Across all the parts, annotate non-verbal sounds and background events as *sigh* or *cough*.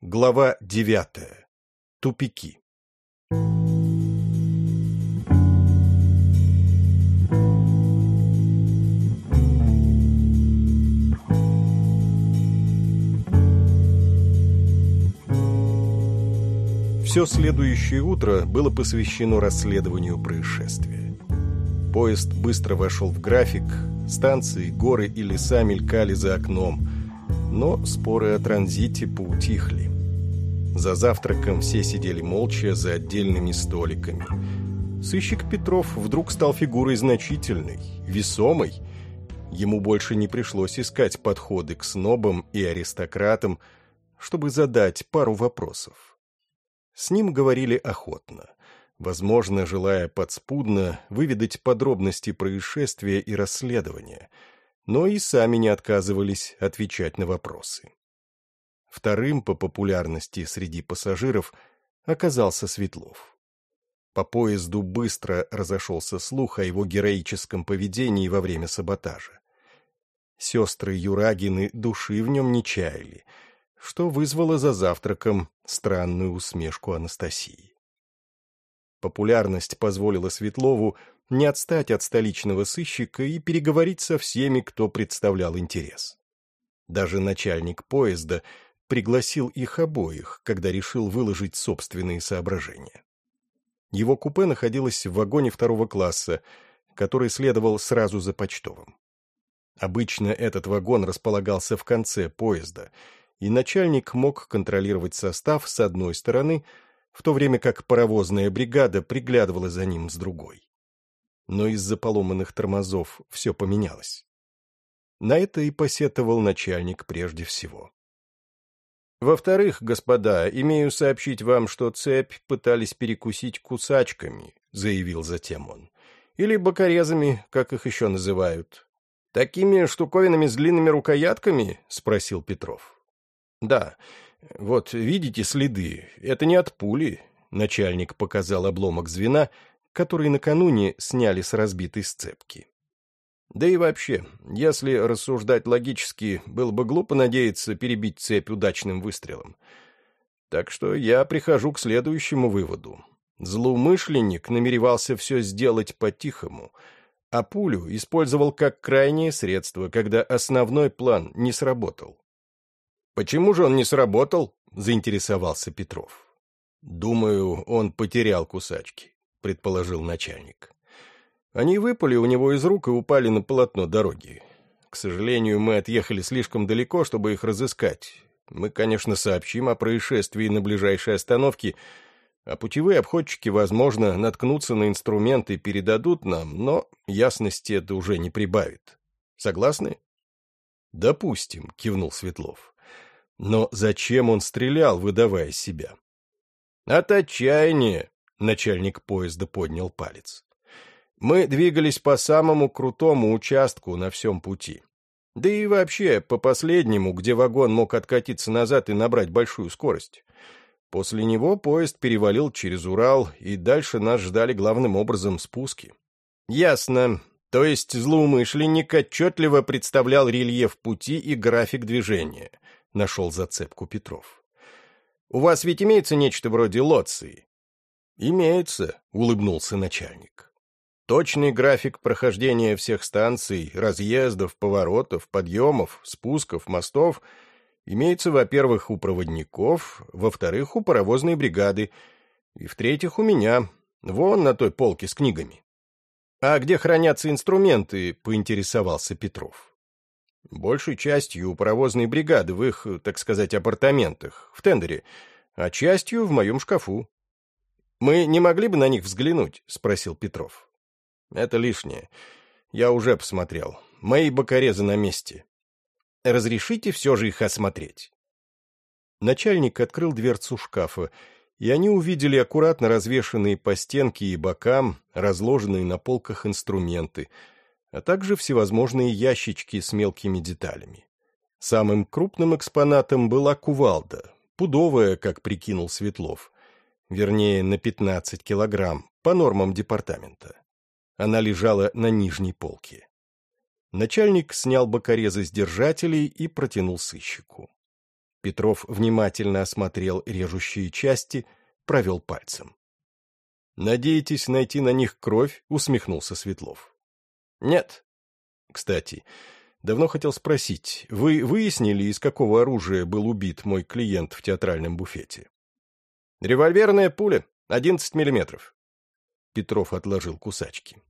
Глава девятая. Тупики. Все следующее утро было посвящено расследованию происшествия. Поезд быстро вошел в график, станции, горы и леса мелькали за окном, но споры о транзите поутихли. За завтраком все сидели молча за отдельными столиками. Сыщик Петров вдруг стал фигурой значительной, весомой. Ему больше не пришлось искать подходы к снобам и аристократам, чтобы задать пару вопросов. С ним говорили охотно, возможно, желая подспудно выведать подробности происшествия и расследования, но и сами не отказывались отвечать на вопросы. Вторым по популярности среди пассажиров оказался Светлов. По поезду быстро разошелся слух о его героическом поведении во время саботажа. Сестры Юрагины души в нем не чаяли — что вызвало за завтраком странную усмешку Анастасии. Популярность позволила Светлову не отстать от столичного сыщика и переговорить со всеми, кто представлял интерес. Даже начальник поезда пригласил их обоих, когда решил выложить собственные соображения. Его купе находилось в вагоне второго класса, который следовал сразу за почтовым. Обычно этот вагон располагался в конце поезда — и начальник мог контролировать состав с одной стороны, в то время как паровозная бригада приглядывала за ним с другой. Но из-за поломанных тормозов все поменялось. На это и посетовал начальник прежде всего. «Во-вторых, господа, имею сообщить вам, что цепь пытались перекусить кусачками», — заявил затем он. «Или бокорезами, как их еще называют». «Такими штуковинами с длинными рукоятками?» — спросил Петров. «Да, вот видите следы, это не от пули», — начальник показал обломок звена, который накануне сняли с разбитой сцепки. Да и вообще, если рассуждать логически, было бы глупо надеяться перебить цепь удачным выстрелом. Так что я прихожу к следующему выводу. Злоумышленник намеревался все сделать по-тихому, а пулю использовал как крайнее средство, когда основной план не сработал. «Почему же он не сработал?» — заинтересовался Петров. «Думаю, он потерял кусачки», — предположил начальник. Они выпали у него из рук и упали на полотно дороги. К сожалению, мы отъехали слишком далеко, чтобы их разыскать. Мы, конечно, сообщим о происшествии на ближайшей остановке, а путевые обходчики, возможно, наткнутся на инструмент и передадут нам, но ясности это уже не прибавит. Согласны? «Допустим», — кивнул Светлов. Но зачем он стрелял, выдавая себя? «От отчаяния!» — начальник поезда поднял палец. «Мы двигались по самому крутому участку на всем пути. Да и вообще, по последнему, где вагон мог откатиться назад и набрать большую скорость. После него поезд перевалил через Урал, и дальше нас ждали главным образом спуски. Ясно. То есть злоумышленник отчетливо представлял рельеф пути и график движения нашел зацепку Петров. «У вас ведь имеется нечто вроде лоции?» «Имеется», — улыбнулся начальник. «Точный график прохождения всех станций, разъездов, поворотов, подъемов, спусков, мостов имеется, во-первых, у проводников, во-вторых, у паровозной бригады, и, в-третьих, у меня, вон на той полке с книгами». «А где хранятся инструменты?» — поинтересовался Петров. Большей частью у паровозной бригады в их, так сказать, апартаментах, в тендере, а частью в моем шкафу. «Мы не могли бы на них взглянуть?» — спросил Петров. «Это лишнее. Я уже посмотрел. Мои бокорезы на месте. Разрешите все же их осмотреть?» Начальник открыл дверцу шкафа, и они увидели аккуратно развешанные по стенке и бокам, разложенные на полках инструменты — а также всевозможные ящички с мелкими деталями. Самым крупным экспонатом была кувалда, пудовая, как прикинул Светлов, вернее, на 15 килограмм, по нормам департамента. Она лежала на нижней полке. Начальник снял бокорезы с держателей и протянул сыщику. Петров внимательно осмотрел режущие части, провел пальцем. «Надеетесь найти на них кровь?» — усмехнулся Светлов. «Нет». «Кстати, давно хотел спросить, вы выяснили, из какого оружия был убит мой клиент в театральном буфете?» «Револьверная пуля, одиннадцать миллиметров». Петров отложил кусачки.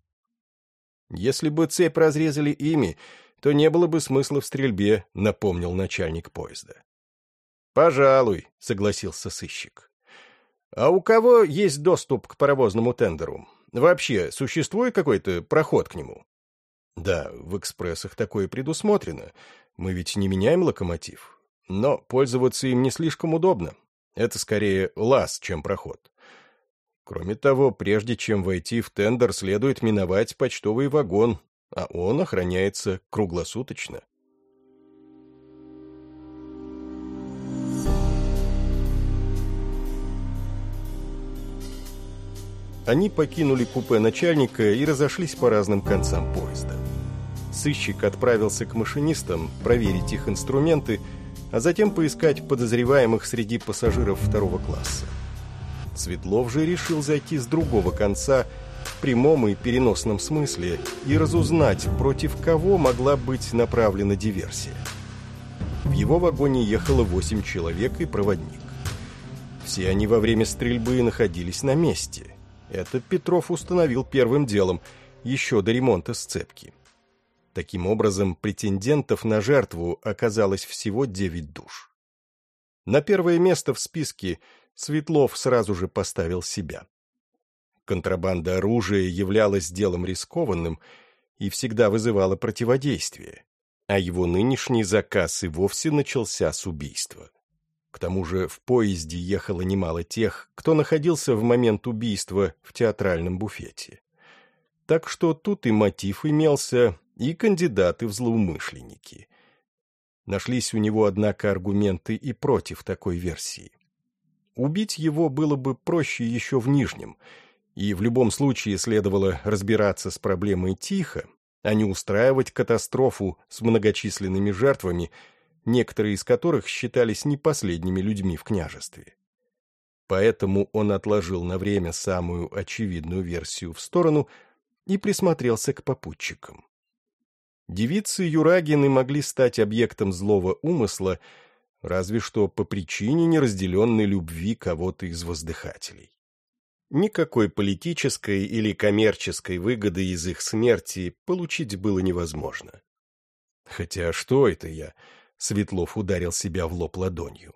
«Если бы цепь разрезали ими, то не было бы смысла в стрельбе», — напомнил начальник поезда. «Пожалуй», — согласился сыщик. А у кого есть доступ к паровозному тендеру? Вообще, существует какой-то проход к нему? Да, в экспрессах такое предусмотрено. Мы ведь не меняем локомотив. Но пользоваться им не слишком удобно. Это скорее лаз, чем проход. Кроме того, прежде чем войти в тендер, следует миновать почтовый вагон, а он охраняется круглосуточно. Они покинули купе начальника и разошлись по разным концам поезда. Сыщик отправился к машинистам проверить их инструменты, а затем поискать подозреваемых среди пассажиров второго класса. Светлов же решил зайти с другого конца в прямом и переносном смысле и разузнать, против кого могла быть направлена диверсия. В его вагоне ехало восемь человек и проводник. Все они во время стрельбы находились на месте – это Петров установил первым делом, еще до ремонта сцепки. Таким образом, претендентов на жертву оказалось всего девять душ. На первое место в списке Светлов сразу же поставил себя. Контрабанда оружия являлась делом рискованным и всегда вызывала противодействие, а его нынешний заказ и вовсе начался с убийства. К тому же в поезде ехало немало тех, кто находился в момент убийства в театральном буфете. Так что тут и мотив имелся, и кандидаты в злоумышленники. Нашлись у него, однако, аргументы и против такой версии. Убить его было бы проще еще в Нижнем, и в любом случае следовало разбираться с проблемой тихо, а не устраивать катастрофу с многочисленными жертвами – некоторые из которых считались не последними людьми в княжестве. Поэтому он отложил на время самую очевидную версию в сторону и присмотрелся к попутчикам. Девицы Юрагины могли стать объектом злого умысла, разве что по причине неразделенной любви кого-то из воздыхателей. Никакой политической или коммерческой выгоды из их смерти получить было невозможно. Хотя что это я? Светлов ударил себя в лоб ладонью.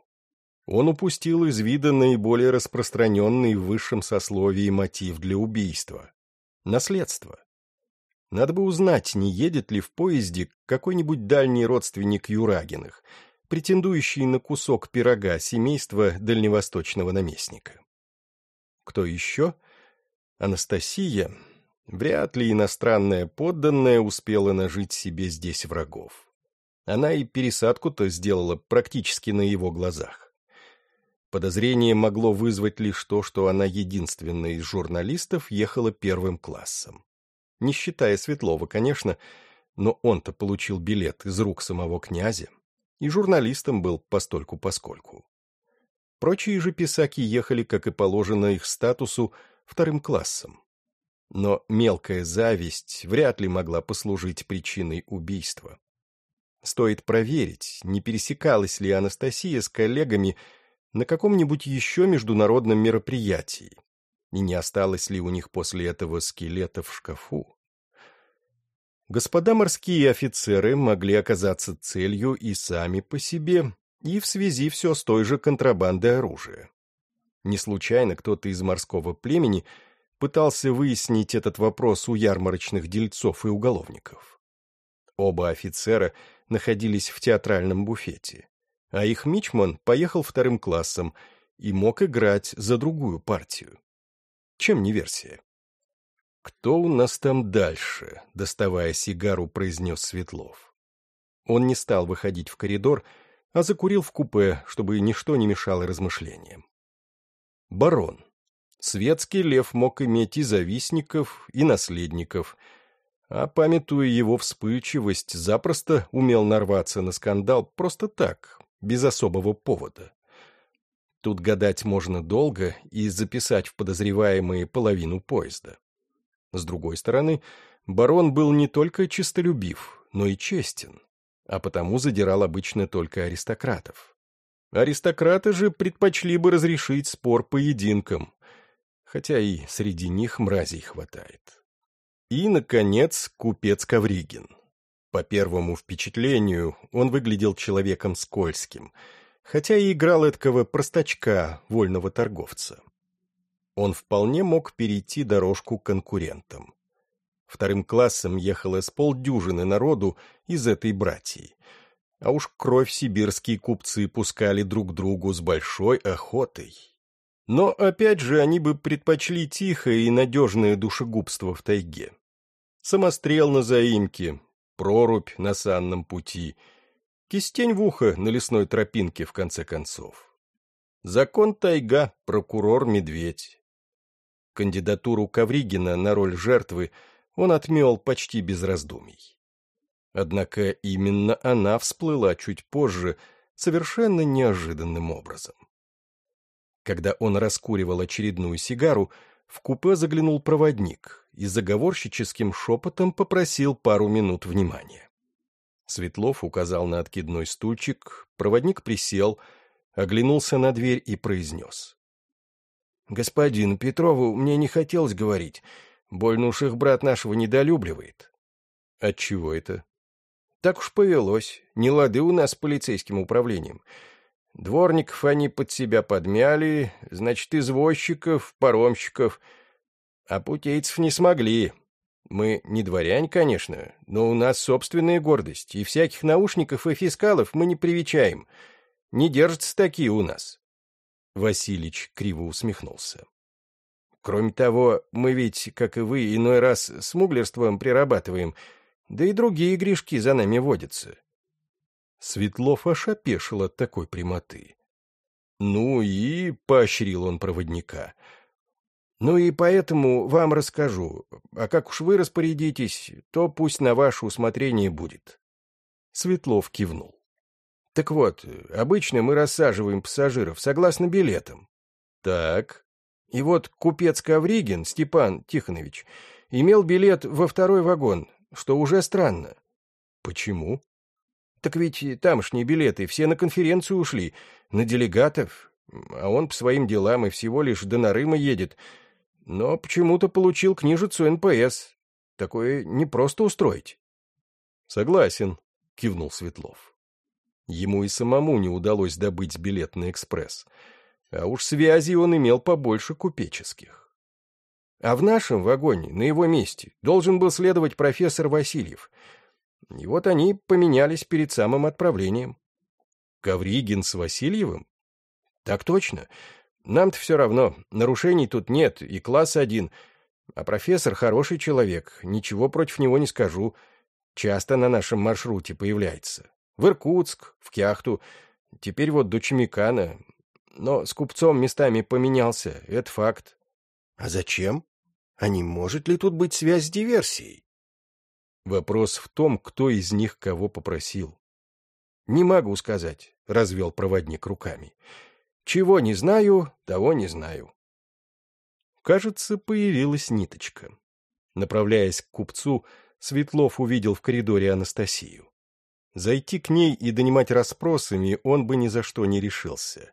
Он упустил из вида наиболее распространенный в высшем сословии мотив для убийства — наследство. Надо бы узнать, не едет ли в поезде какой-нибудь дальний родственник Юрагиных, претендующий на кусок пирога семейства дальневосточного наместника. Кто еще? Анастасия. Вряд ли иностранная подданная успела нажить себе здесь врагов. Она и пересадку-то сделала практически на его глазах. Подозрение могло вызвать лишь то, что она единственная из журналистов ехала первым классом. Не считая Светлова, конечно, но он-то получил билет из рук самого князя, и журналистом был постольку-поскольку. Прочие же писаки ехали, как и положено их статусу, вторым классом. Но мелкая зависть вряд ли могла послужить причиной убийства. Стоит проверить, не пересекалась ли Анастасия с коллегами на каком-нибудь еще международном мероприятии, и не осталось ли у них после этого скелета в шкафу. Господа морские офицеры могли оказаться целью и сами по себе, и в связи все с той же контрабандой оружия. Не случайно кто-то из морского племени пытался выяснить этот вопрос у ярмарочных дельцов и уголовников. Оба офицера находились в театральном буфете, а их мичман поехал вторым классом и мог играть за другую партию. Чем не версия? «Кто у нас там дальше?» — доставая сигару, произнес Светлов. Он не стал выходить в коридор, а закурил в купе, чтобы ничто не мешало размышлениям. Барон. Светский лев мог иметь и завистников, и наследников — а, памятуя его вспыльчивость, запросто умел нарваться на скандал просто так, без особого повода. Тут гадать можно долго и записать в подозреваемые половину поезда. С другой стороны, барон был не только честолюбив, но и честен, а потому задирал обычно только аристократов. Аристократы же предпочли бы разрешить спор поединком, хотя и среди них мразей хватает. И, наконец, купец Ковригин. По первому впечатлению, он выглядел человеком скользким, хотя и играл эткого простачка, вольного торговца. Он вполне мог перейти дорожку конкурентам. Вторым классом ехало с полдюжины народу из этой братьи. А уж кровь сибирские купцы пускали друг другу с большой охотой. Но опять же они бы предпочли тихое и надежное душегубство в тайге. Самострел на заимке, прорубь на санном пути, кистень в ухо на лесной тропинке, в конце концов. Закон тайга, прокурор медведь. Кандидатуру Ковригина на роль жертвы он отмел почти без раздумий. Однако именно она всплыла чуть позже, совершенно неожиданным образом. Когда он раскуривал очередную сигару, в купе заглянул проводник и заговорщическим шепотом попросил пару минут внимания. Светлов указал на откидной стульчик, проводник присел, оглянулся на дверь и произнес. — Господин Петрову мне не хотелось говорить. Больно уж их брат нашего недолюбливает. — Отчего это? — Так уж повелось. Не лады у нас с полицейским управлением. Дворников они под себя подмяли, значит, извозчиков, паромщиков. А путейцев не смогли. Мы не дворяне, конечно, но у нас собственная гордость, и всяких наушников и фискалов мы не привечаем. Не держатся такие у нас. Василич криво усмехнулся. Кроме того, мы ведь, как и вы, иной раз смуглерством прирабатываем, да и другие грешки за нами водятся. Светлов аж опешил от такой прямоты. Ну и поощрил он проводника. Ну и поэтому вам расскажу, а как уж вы распорядитесь, то пусть на ваше усмотрение будет. Светлов кивнул. Так вот, обычно мы рассаживаем пассажиров согласно билетам. Так. И вот купец Ковригин, Степан Тихонович, имел билет во второй вагон, что уже странно. Почему? Так ведь тамошние билеты все на конференцию ушли, на делегатов, а он по своим делам и всего лишь до Нарыма едет. Но почему-то получил книжицу НПС. Такое не просто устроить. — Согласен, — кивнул Светлов. Ему и самому не удалось добыть билет на экспресс, а уж связи он имел побольше купеческих. А в нашем вагоне, на его месте, должен был следовать профессор Васильев — и вот они поменялись перед самым отправлением. Ковригин с Васильевым? Так точно. Нам-то все равно, нарушений тут нет, и класс один. А профессор хороший человек, ничего против него не скажу. Часто на нашем маршруте появляется. В Иркутск, в Кяхту, теперь вот до Чемикана. Но с купцом местами поменялся, это факт. А зачем? А не может ли тут быть связь с диверсией? Вопрос в том, кто из них кого попросил. «Не могу сказать», — развел проводник руками. «Чего не знаю, того не знаю». Кажется, появилась ниточка. Направляясь к купцу, Светлов увидел в коридоре Анастасию. Зайти к ней и донимать расспросами он бы ни за что не решился.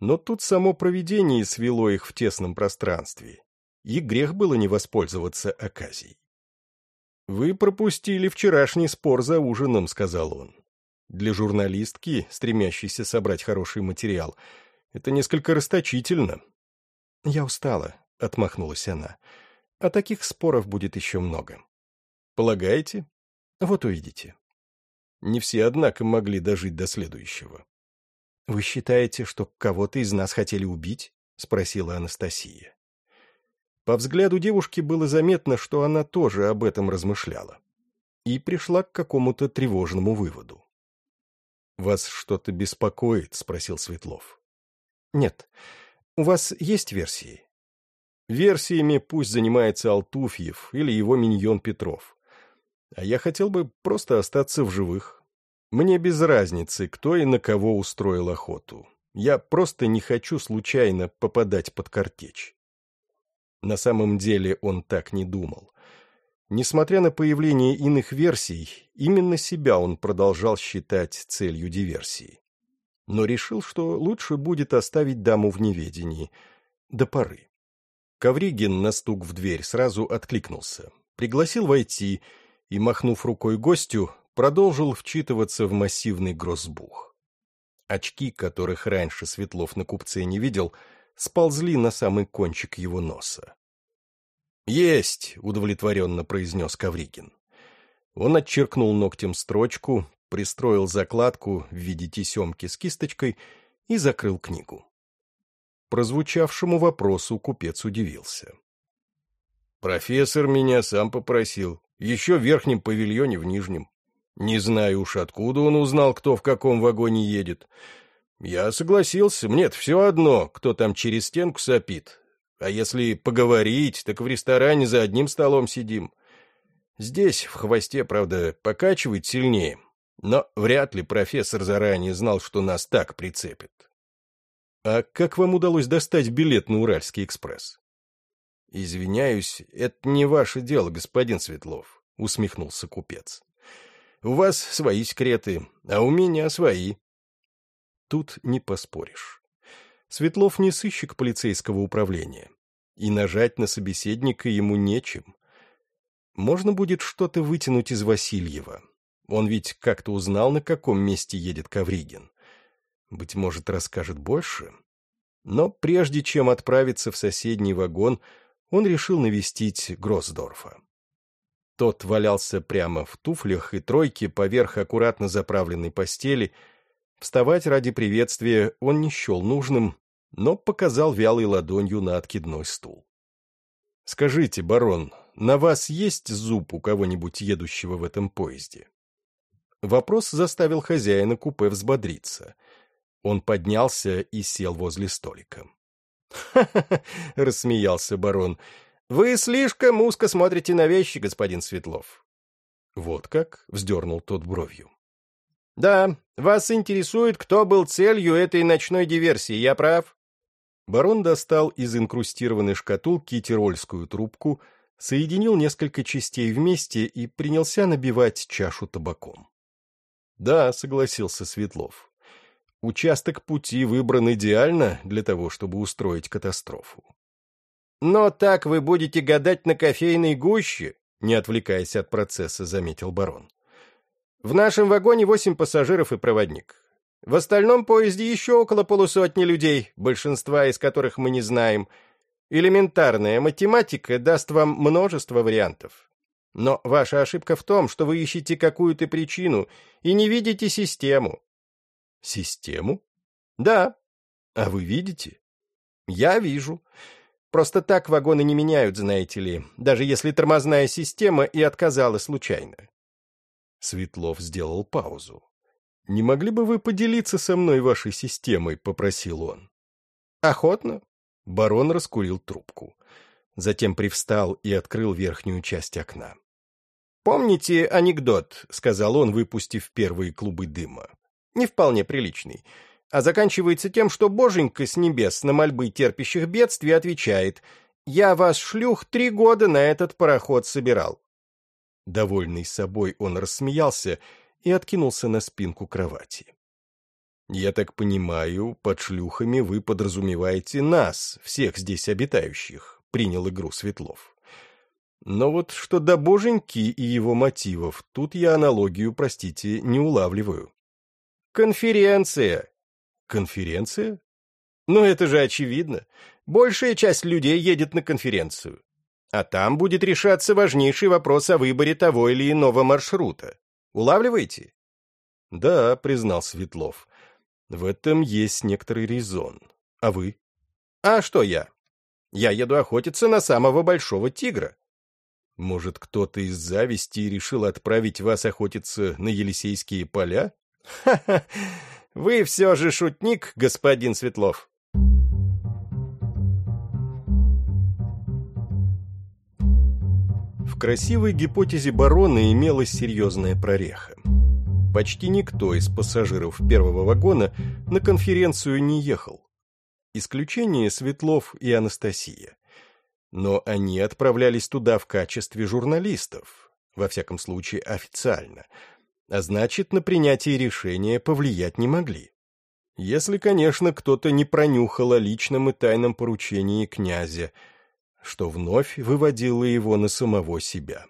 Но тут само провидение свело их в тесном пространстве, и грех было не воспользоваться оказией. «Вы пропустили вчерашний спор за ужином», — сказал он. «Для журналистки, стремящейся собрать хороший материал, это несколько расточительно». «Я устала», — отмахнулась она. «А таких споров будет еще много». «Полагаете?» «Вот увидите». Не все, однако, могли дожить до следующего. «Вы считаете, что кого-то из нас хотели убить?» — спросила Анастасия. По взгляду девушки было заметно, что она тоже об этом размышляла. И пришла к какому-то тревожному выводу. «Вас что-то беспокоит?» — спросил Светлов. «Нет. У вас есть версии?» «Версиями пусть занимается Алтуфьев или его миньон Петров. А я хотел бы просто остаться в живых. Мне без разницы, кто и на кого устроил охоту. Я просто не хочу случайно попадать под картечь. На самом деле он так не думал. Несмотря на появление иных версий, именно себя он продолжал считать целью диверсии. Но решил, что лучше будет оставить даму в неведении. До поры. Ковригин на стук в дверь сразу откликнулся, пригласил войти и, махнув рукой гостю, продолжил вчитываться в массивный грозбух. Очки, которых раньше Светлов на купце не видел, сползли на самый кончик его носа. «Есть!» — удовлетворенно произнес Ковригин. Он отчеркнул ногтем строчку, пристроил закладку в виде тесемки с кисточкой и закрыл книгу. Прозвучавшему вопросу купец удивился. «Профессор меня сам попросил. Еще в верхнем павильоне, в нижнем. Не знаю уж, откуда он узнал, кто в каком вагоне едет. Я согласился. Нет, все одно, кто там через стенку сопит. А если поговорить, так в ресторане за одним столом сидим. Здесь, в хвосте, правда, покачивает сильнее. Но вряд ли профессор заранее знал, что нас так прицепит. «А как вам удалось достать билет на Уральский экспресс?» «Извиняюсь, это не ваше дело, господин Светлов», — усмехнулся купец. «У вас свои секреты, а у меня свои». Тут не поспоришь. Светлов не сыщик полицейского управления, и нажать на собеседника ему нечем. Можно будет что-то вытянуть из Васильева. Он ведь как-то узнал, на каком месте едет Ковригин. Быть может, расскажет больше? Но прежде чем отправиться в соседний вагон, он решил навестить Гроссдорфа. Тот валялся прямо в туфлях и тройке поверх аккуратно заправленной постели. Вставать ради приветствия он не счел нужным, но показал вялой ладонью на откидной стул. «Скажите, барон, на вас есть зуб у кого-нибудь едущего в этом поезде?» Вопрос заставил хозяина купе взбодриться — он поднялся и сел возле столика. «Ха-ха-ха!» *laughs* — рассмеялся барон. «Вы слишком узко смотрите на вещи, господин Светлов». «Вот как?» — вздернул тот бровью. «Да, вас интересует, кто был целью этой ночной диверсии, я прав?» Барон достал из инкрустированной шкатулки тирольскую трубку, соединил несколько частей вместе и принялся набивать чашу табаком. «Да», — согласился Светлов, Участок пути выбран идеально для того, чтобы устроить катастрофу. «Но так вы будете гадать на кофейной гуще», не отвлекаясь от процесса, заметил барон. «В нашем вагоне восемь пассажиров и проводник. В остальном поезде еще около полусотни людей, большинства из которых мы не знаем. Элементарная математика даст вам множество вариантов. Но ваша ошибка в том, что вы ищете какую-то причину и не видите систему. Систему? Да. А вы видите? Я вижу. Просто так вагоны не меняют, знаете ли, даже если тормозная система и отказала случайно. Светлов сделал паузу. «Не могли бы вы поделиться со мной вашей системой?» — попросил он. «Охотно». Барон раскурил трубку. Затем привстал и открыл верхнюю часть окна. «Помните анекдот?» — сказал он, выпустив первые клубы дыма не вполне приличный, а заканчивается тем, что боженька с небес на мольбы терпящих бедствий отвечает «Я вас, шлюх, три года на этот пароход собирал». Довольный собой он рассмеялся и откинулся на спинку кровати. «Я так понимаю, под шлюхами вы подразумеваете нас, всех здесь обитающих», — принял игру Светлов. Но вот что до боженьки и его мотивов, тут я аналогию, простите, не улавливаю. Конференция. Конференция? Ну, это же очевидно. Большая часть людей едет на конференцию. А там будет решаться важнейший вопрос о выборе того или иного маршрута. Улавливаете? Да, признал Светлов. В этом есть некоторый резон. А вы? А что я? Я еду охотиться на самого большого тигра. Может, кто-то из зависти решил отправить вас охотиться на Елисейские поля? Ха-ха! Вы все же шутник, господин Светлов. В красивой гипотезе барона имелась серьезная прореха. почти никто из пассажиров первого вагона на конференцию не ехал. Исключение Светлов и Анастасия. Но они отправлялись туда в качестве журналистов, во всяком случае официально, а значит, на принятие решения повлиять не могли. Если, конечно, кто-то не пронюхал о личном и тайном поручении князя, что вновь выводило его на самого себя.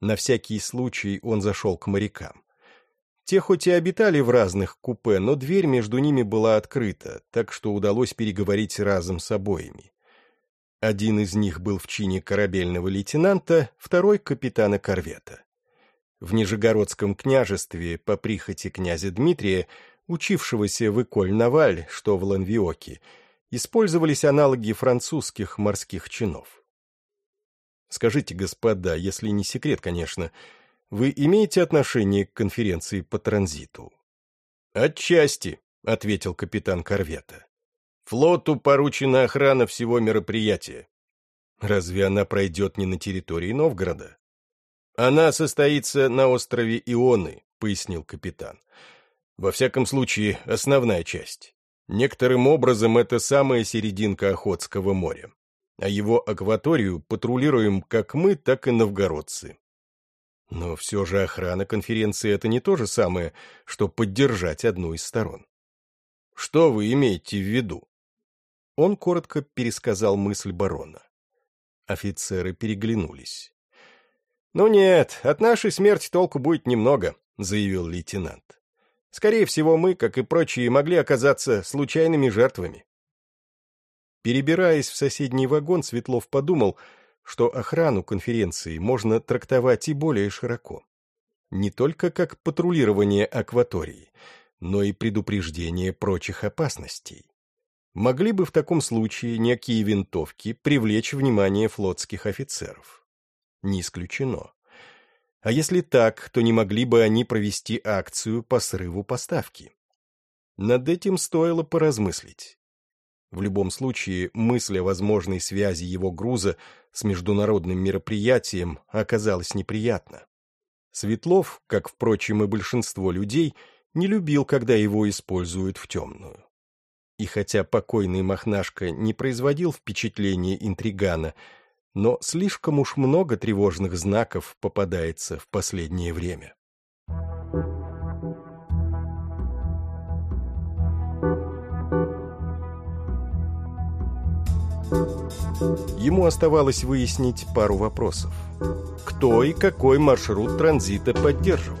На всякий случай он зашел к морякам. Те хоть и обитали в разных купе, но дверь между ними была открыта, так что удалось переговорить разом с обоими. Один из них был в чине корабельного лейтенанта, второй — капитана корвета. В Нижегородском княжестве, по прихоти князя Дмитрия, учившегося в Эколь-Наваль, что в Ланвиоке, использовались аналоги французских морских чинов. Скажите, господа, если не секрет, конечно, вы имеете отношение к конференции по транзиту? Отчасти, ответил капитан корвета. Флоту поручена охрана всего мероприятия. Разве она пройдет не на территории Новгорода? Она состоится на острове Ионы, пояснил капитан. Во всяком случае, основная часть. Некоторым образом это самая серединка Охотского моря. А его акваторию патрулируем как мы, так и новгородцы. Но все же охрана конференции — это не то же самое, что поддержать одну из сторон. Что вы имеете в виду? Он коротко пересказал мысль барона. Офицеры переглянулись. «Ну нет, от нашей смерти толку будет немного», — заявил лейтенант. Скорее всего, мы, как и прочие, могли оказаться случайными жертвами. Перебираясь в соседний вагон, Светлов подумал, что охрану конференции можно трактовать и более широко. Не только как патрулирование акватории, но и предупреждение прочих опасностей. Могли бы в таком случае некие винтовки привлечь внимание флотских офицеров? Не исключено. А если так, то не могли бы они провести акцию по срыву поставки? Над этим стоило поразмыслить. В любом случае, мысль о возможной связи его груза с международным мероприятием оказалась неприятна. Светлов, как, впрочем, и большинство людей, не любил, когда его используют в темную. И хотя покойный Махнашка не производил впечатления интригана, но слишком уж много тревожных знаков попадается в последнее время. Ему оставалось выяснить пару вопросов. Кто и какой маршрут транзита поддерживал?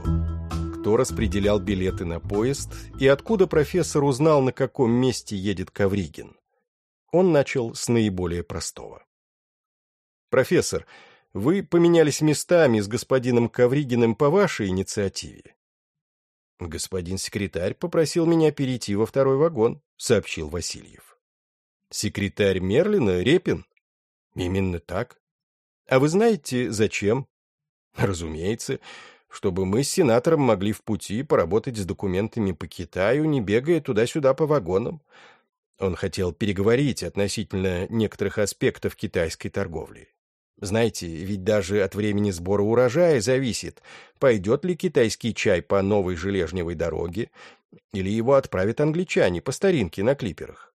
Кто распределял билеты на поезд и откуда профессор узнал, на каком месте едет Ковригин? Он начал с наиболее простого. «Профессор, вы поменялись местами с господином Ковригиным по вашей инициативе?» «Господин секретарь попросил меня перейти во второй вагон», — сообщил Васильев. «Секретарь Мерлина, Репин?» «Именно так. А вы знаете, зачем?» «Разумеется, чтобы мы с сенатором могли в пути поработать с документами по Китаю, не бегая туда-сюда по вагонам». Он хотел переговорить относительно некоторых аспектов китайской торговли. Знаете, ведь даже от времени сбора урожая зависит, пойдет ли китайский чай по новой железневой дороге, или его отправят англичане по старинке на клиперах.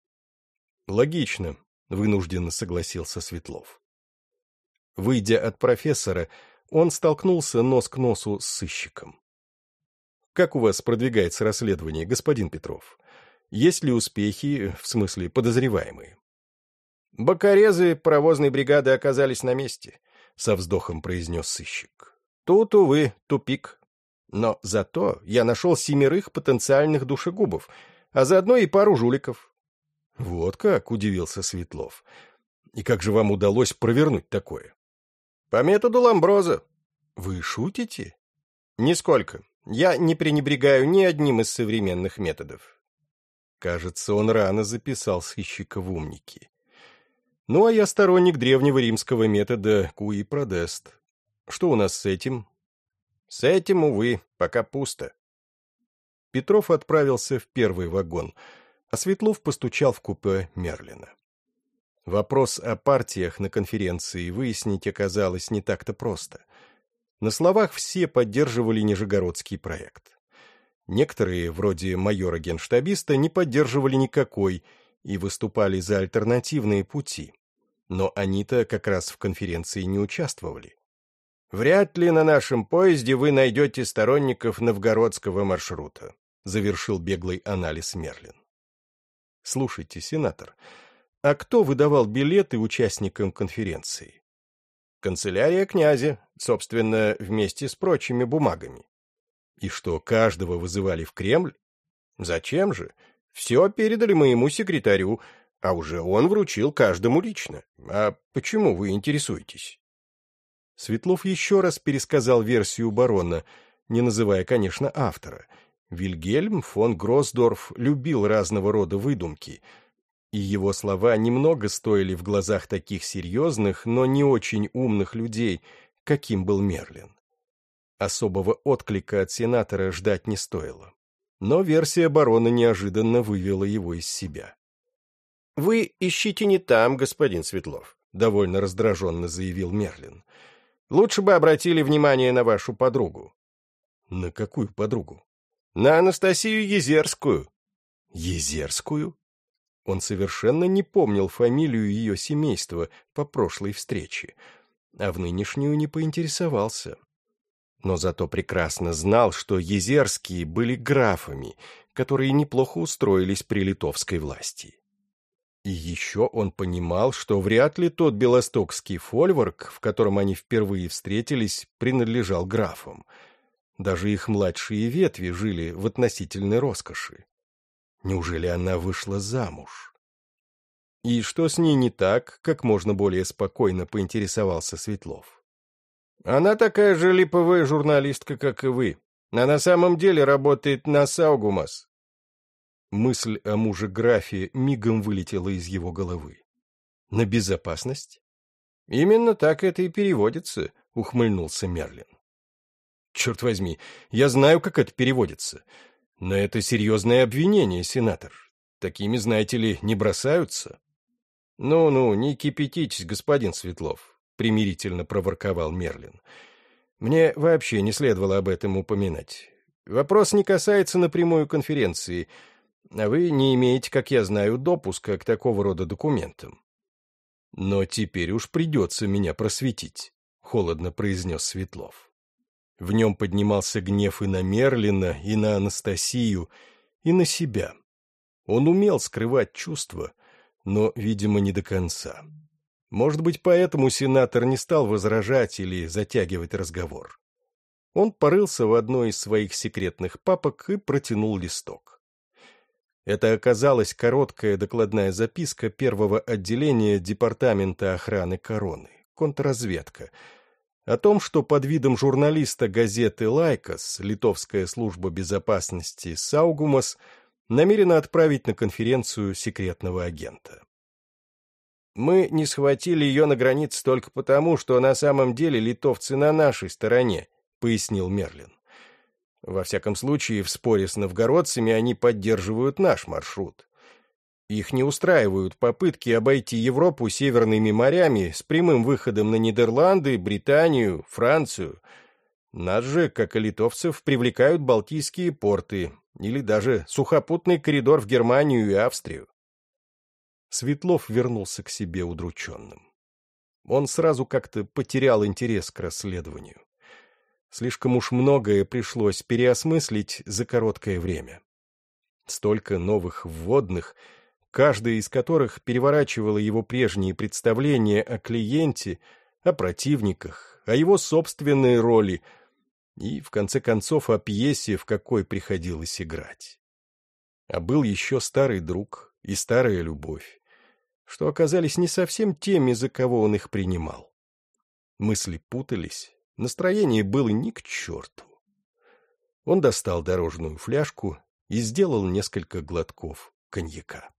Логично, вынужденно согласился Светлов. Выйдя от профессора, он столкнулся нос к носу с сыщиком. «Как у вас продвигается расследование, господин Петров? Есть ли успехи, в смысле подозреваемые?» «Бокорезы паровозной бригады оказались на месте», — со вздохом произнес сыщик. «Тут, увы, тупик. Но зато я нашел семерых потенциальных душегубов, а заодно и пару жуликов». «Вот как», — удивился Светлов. «И как же вам удалось провернуть такое?» «По методу Ламброза». «Вы шутите?» «Нисколько. Я не пренебрегаю ни одним из современных методов». Кажется, он рано записал сыщика в умники. Ну, а я сторонник древнего римского метода куи продест. Что у нас с этим? С этим, увы, пока пусто. Петров отправился в первый вагон, а Светлов постучал в купе Мерлина. Вопрос о партиях на конференции выяснить оказалось не так-то просто. На словах все поддерживали Нижегородский проект. Некоторые, вроде майора-генштабиста, не поддерживали никакой и выступали за альтернативные пути. Но они-то как раз в конференции не участвовали. «Вряд ли на нашем поезде вы найдете сторонников новгородского маршрута», завершил беглый анализ Мерлин. «Слушайте, сенатор, а кто выдавал билеты участникам конференции?» «Канцелярия князя, собственно, вместе с прочими бумагами». «И что, каждого вызывали в Кремль?» «Зачем же? Все передали моему секретарю, а уже он вручил каждому лично. А почему вы интересуетесь?» Светлов еще раз пересказал версию барона, не называя, конечно, автора. Вильгельм фон Гроссдорф любил разного рода выдумки, и его слова немного стоили в глазах таких серьезных, но не очень умных людей, каким был Мерлин. Особого отклика от сенатора ждать не стоило. Но версия барона неожиданно вывела его из себя. «Вы ищите не там, господин Светлов», — довольно раздраженно заявил Мерлин. Лучше бы обратили внимание на вашу подругу. На какую подругу? На Анастасию Езерскую. Езерскую? Он совершенно не помнил фамилию ее семейства по прошлой встрече, а в нынешнюю не поинтересовался. Но зато прекрасно знал, что Езерские были графами, которые неплохо устроились при литовской власти. И еще он понимал, что вряд ли тот белостокский фольворк, в котором они впервые встретились, принадлежал графам. Даже их младшие ветви жили в относительной роскоши. Неужели она вышла замуж? И что с ней не так, как можно более спокойно поинтересовался Светлов. Она такая же липовая журналистка, как и вы. А на самом деле работает на Саугумас, Мысль о муже-графе мигом вылетела из его головы. «На безопасность?» «Именно так это и переводится», — ухмыльнулся Мерлин. «Черт возьми, я знаю, как это переводится. Но это серьезное обвинение, сенатор. Такими, знаете ли, не бросаются». «Ну-ну, не кипятитесь, господин Светлов», — примирительно проворковал Мерлин. «Мне вообще не следовало об этом упоминать. Вопрос не касается напрямую конференции» а вы не имеете, как я знаю, допуска к такого рода документам. Но теперь уж придется меня просветить, — холодно произнес Светлов. В нем поднимался гнев и на Мерлина, и на Анастасию, и на себя. Он умел скрывать чувства, но, видимо, не до конца. Может быть, поэтому сенатор не стал возражать или затягивать разговор. Он порылся в одной из своих секретных папок и протянул листок. Это оказалась короткая докладная записка первого отделения Департамента охраны короны, контрразведка, о том, что под видом журналиста газеты «Лайкос» Литовская служба безопасности «Саугумас» намерена отправить на конференцию секретного агента. Мы не схватили ее на границе только потому, что на самом деле литовцы на нашей стороне, пояснил Мерлин. Во всяком случае, в споре с новгородцами они поддерживают наш маршрут. Их не устраивают попытки обойти Европу северными морями с прямым выходом на Нидерланды, Британию, Францию. Нас же, как и литовцев, привлекают Балтийские порты или даже сухопутный коридор в Германию и Австрию. Светлов вернулся к себе удрученным. Он сразу как-то потерял интерес к расследованию. Слишком уж многое пришлось переосмыслить за короткое время. Столько новых вводных, каждая из которых переворачивала его прежние представления о клиенте, о противниках, о его собственной роли и, в конце концов, о пьесе, в какой приходилось играть. А был еще старый друг и старая любовь, что оказались не совсем теми, за кого он их принимал. Мысли путались, Настроение было ни к черту. Он достал дорожную фляжку и сделал несколько глотков коньяка.